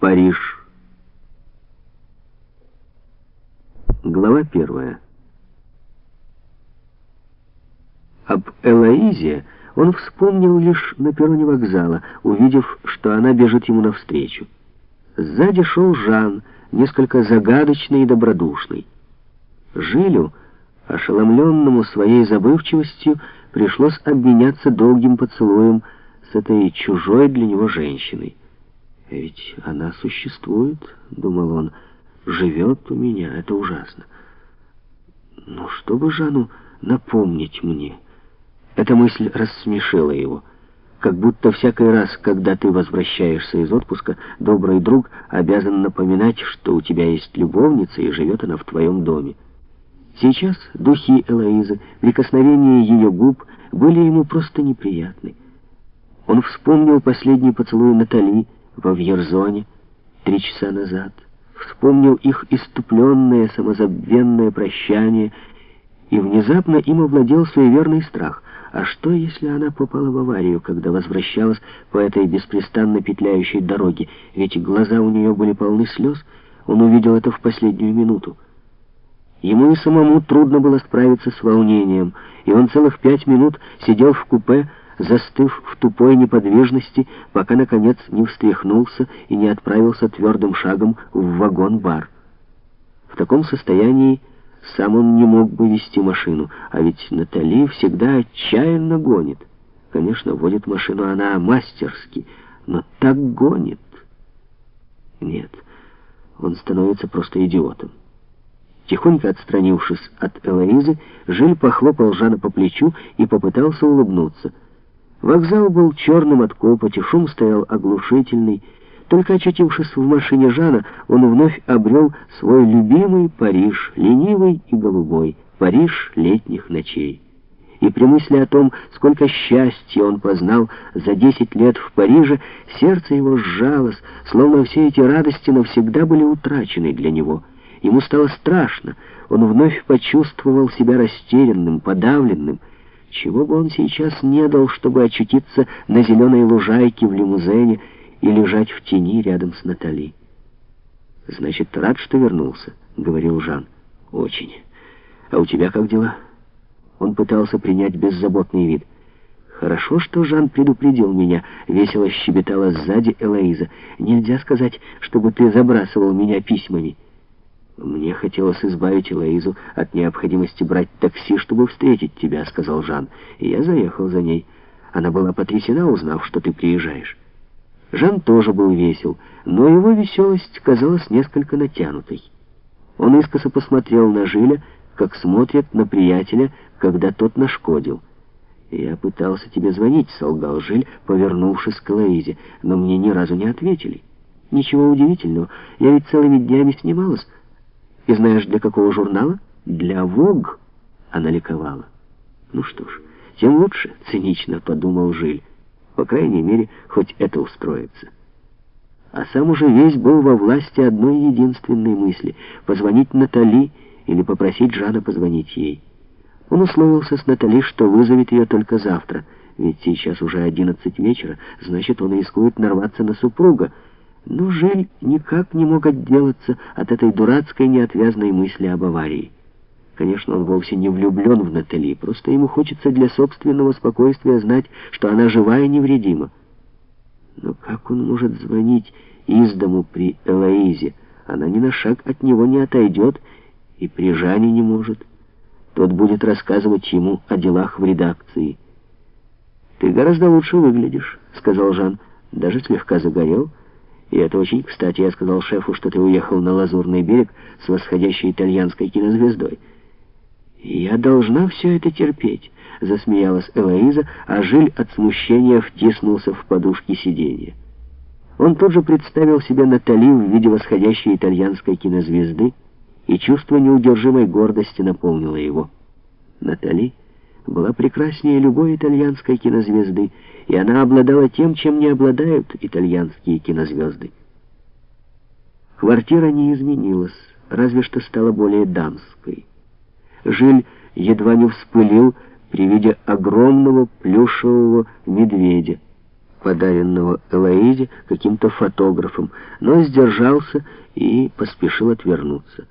Париж. Глава первая. Об Элоизе он вспомнил лишь на перроне вокзала, увидев, что она бежит ему навстречу. Сзади шел Жан, несколько загадочный и добродушный. Жилю, ошеломленному своей забывчивостью, пришлось обменяться долгим поцелуем с этой чужой для него женщиной. «Ведь она существует», — думал он, — «живет у меня, это ужасно». «Ну, чтобы Жанну напомнить мне?» Эта мысль рассмешила его. Как будто всякий раз, когда ты возвращаешься из отпуска, добрый друг обязан напоминать, что у тебя есть любовница и живет она в твоем доме. Сейчас духи Элоизы, прикосновения ее губ были ему просто неприятны. Он вспомнил последний поцелуй Натали во Вьерзоне три часа назад, вспомнил их иступленное, самозабвенное прощание, и внезапно им овладел суеверный страх. А что, если она попала в аварию, когда возвращалась по этой беспрестанно петляющей дороге? Ведь глаза у нее были полны слез. Он увидел это в последнюю минуту. Ему и самому трудно было справиться с волнением, и он целых пять минут сидел в купе, застыв в тупой неподвижности, пока, наконец, не встряхнулся и не отправился твердым шагом в вагон-бар. В таком состоянии сам он не мог бы вести машину, а ведь Натали всегда отчаянно гонит. Конечно, водит машину она мастерски, но так гонит. Нет, он становится просто идиотом. Тихонько отстранившись от Элоизы, Жиль похлопал Жана по плечу и попытался улыбнуться. Вокзал был черным от копоти, шум стоял оглушительный. Только очутившись в машине Жана, он вновь обрел свой любимый Париж, ленивый и голубой, Париж летних ночей. И при мысли о том, сколько счастья он познал за десять лет в Париже, сердце его сжалось, словно все эти радости навсегда были утрачены для него — Ему стало страшно. Он вновь почувствовал себя растерянным, подавленным. Чего бы он сейчас не дал, чтобы очутиться на зеленой лужайке в лимузене и лежать в тени рядом с Натали. «Значит, рад, что вернулся», — говорил Жан. «Очень. А у тебя как дела?» Он пытался принять беззаботный вид. «Хорошо, что Жан предупредил меня», — весело щебетала сзади Элоиза. «Нельзя сказать, чтобы ты забрасывал меня письмами». «Мне хотелось избавить Элоизу от необходимости брать такси, чтобы встретить тебя», — сказал Жан. И я заехал за ней. Она была потрясена, узнав, что ты приезжаешь. Жан тоже был весел, но его веселость казалась несколько натянутой. Он искоса посмотрел на Жиля, как смотрят на приятеля, когда тот нашкодил. «Я пытался тебе звонить», — солгал Жиль, повернувшись к Элоизе, «но мне ни разу не ответили». «Ничего удивительного, я ведь целыми днями снималась». И знаешь, для какого журнала? Для Vogue. Она ликовала. Ну что ж, тем лучше, цинично подумал Жиль. По крайней мере, хоть это устроится. А сам уже весь был во власти одной единственной мысли — позвонить Натали или попросить Жана позвонить ей. Он условился с Натали, что вызовет ее только завтра, ведь сейчас уже одиннадцать вечера, значит, он рискует нарваться на супруга, но Жиль никак не мог отделаться от этой дурацкой неотвязной мысли об аварии. Конечно, он вовсе не влюблен в Натали, просто ему хочется для собственного спокойствия знать, что она жива и невредима. Но как он может звонить из дому при Элоизе? Она ни на шаг от него не отойдет и при Жане не может. Тот будет рассказывать ему о делах в редакции. «Ты гораздо лучше выглядишь», — сказал Жан. «Даже слегка загорел». И это очень кстати. Я сказал шефу, что ты уехал на Лазурный берег с восходящей итальянской кинозвездой. «Я должна все это терпеть», — засмеялась Элоиза, а Жиль от смущения втиснулся в подушки сиденья. Он тут же представил себе Натали в виде восходящей итальянской кинозвезды, и чувство неудержимой гордости наполнило его. Натали была прекраснее любой итальянской кинозвезды, и она обладала тем, чем не обладают итальянские кинозвезды. Квартира не изменилась, разве что стала более дамской. Жиль едва не вспылил при виде огромного плюшевого медведя. подаренного Элоиде каким-то фотографом, но сдержался и поспешил отвернуться.